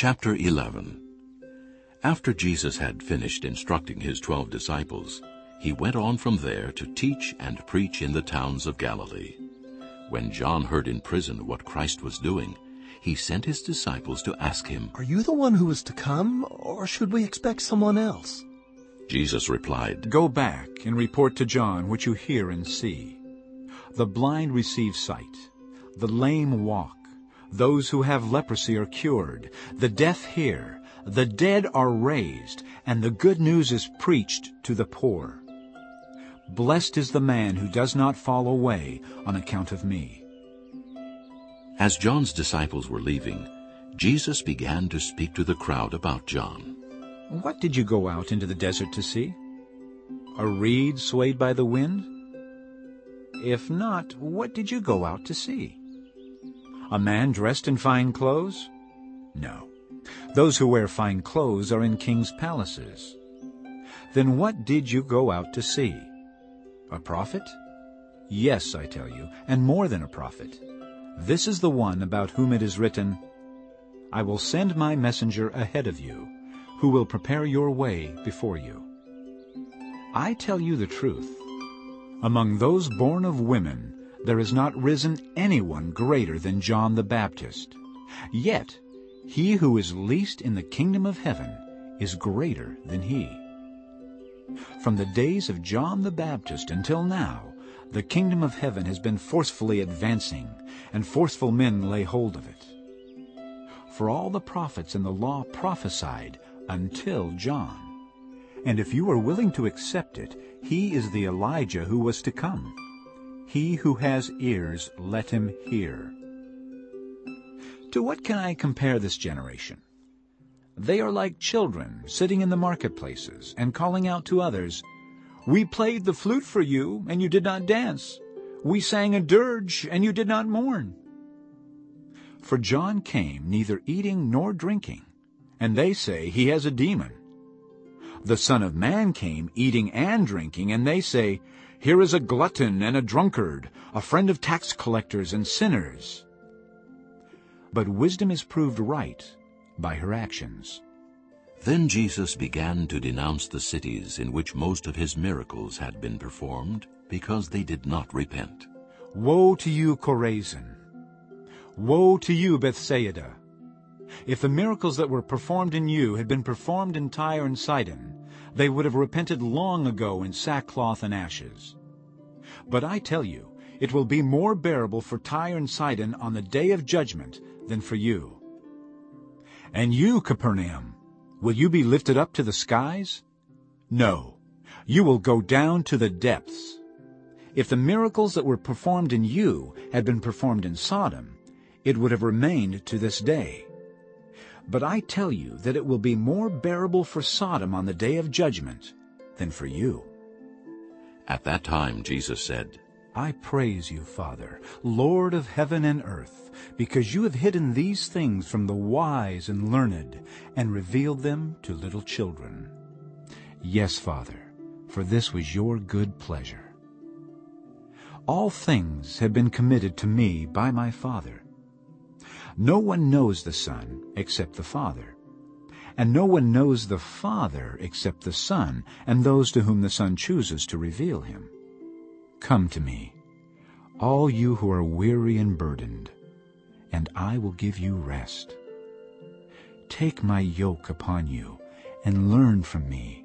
Chapter 11 After Jesus had finished instructing his twelve disciples, he went on from there to teach and preach in the towns of Galilee. When John heard in prison what Christ was doing, he sent his disciples to ask him. Are you the one who is to come, or should we expect someone else? Jesus replied, Go back and report to John what you hear and see. The blind receive sight, the lame walk, those who have leprosy are cured, the deaf hear, the dead are raised, and the good news is preached to the poor. Blessed is the man who does not fall away on account of me. As John's disciples were leaving, Jesus began to speak to the crowd about John. What did you go out into the desert to see? A reed swayed by the wind? If not, what did you go out to see? A man dressed in fine clothes? No. Those who wear fine clothes are in king's palaces. Then what did you go out to see? A prophet? Yes, I tell you, and more than a prophet. This is the one about whom it is written, I will send my messenger ahead of you, who will prepare your way before you. I tell you the truth. Among those born of women, there has not risen anyone greater than John the Baptist. Yet he who is least in the kingdom of heaven is greater than he. From the days of John the Baptist until now, the kingdom of heaven has been forcefully advancing, and forceful men lay hold of it. For all the prophets and the law prophesied until John. And if you are willing to accept it, he is the Elijah who was to come. He who has ears, let him hear. To what can I compare this generation? They are like children sitting in the marketplaces and calling out to others, We played the flute for you, and you did not dance. We sang a dirge, and you did not mourn. For John came neither eating nor drinking, and they say he has a demon. The Son of Man came eating and drinking, and they say, here is a glutton and a drunkard, a friend of tax collectors and sinners. But wisdom is proved right by her actions. Then Jesus began to denounce the cities in which most of his miracles had been performed, because they did not repent. Woe to you, Chorazin! Woe to you, Bethsaida! If the miracles that were performed in you had been performed in Tyre and Sidon, they would have repented long ago in sackcloth and ashes. But I tell you, it will be more bearable for Tyre and Sidon on the day of judgment than for you. And you, Capernaum, will you be lifted up to the skies? No, you will go down to the depths. If the miracles that were performed in you had been performed in Sodom, it would have remained to this day. But I tell you that it will be more bearable for Sodom on the day of judgment than for you. At that time Jesus said, I praise you, Father, Lord of heaven and earth, because you have hidden these things from the wise and learned and revealed them to little children. Yes, Father, for this was your good pleasure. All things have been committed to me by my Father. No one knows the Son except the Father, and no one knows the Father except the Son and those to whom the Son chooses to reveal him. Come to me, all you who are weary and burdened, and I will give you rest. Take my yoke upon you and learn from me,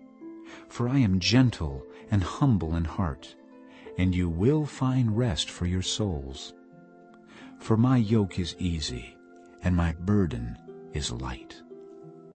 for I am gentle and humble in heart, and you will find rest for your souls. For my yoke is easy and my burden is light.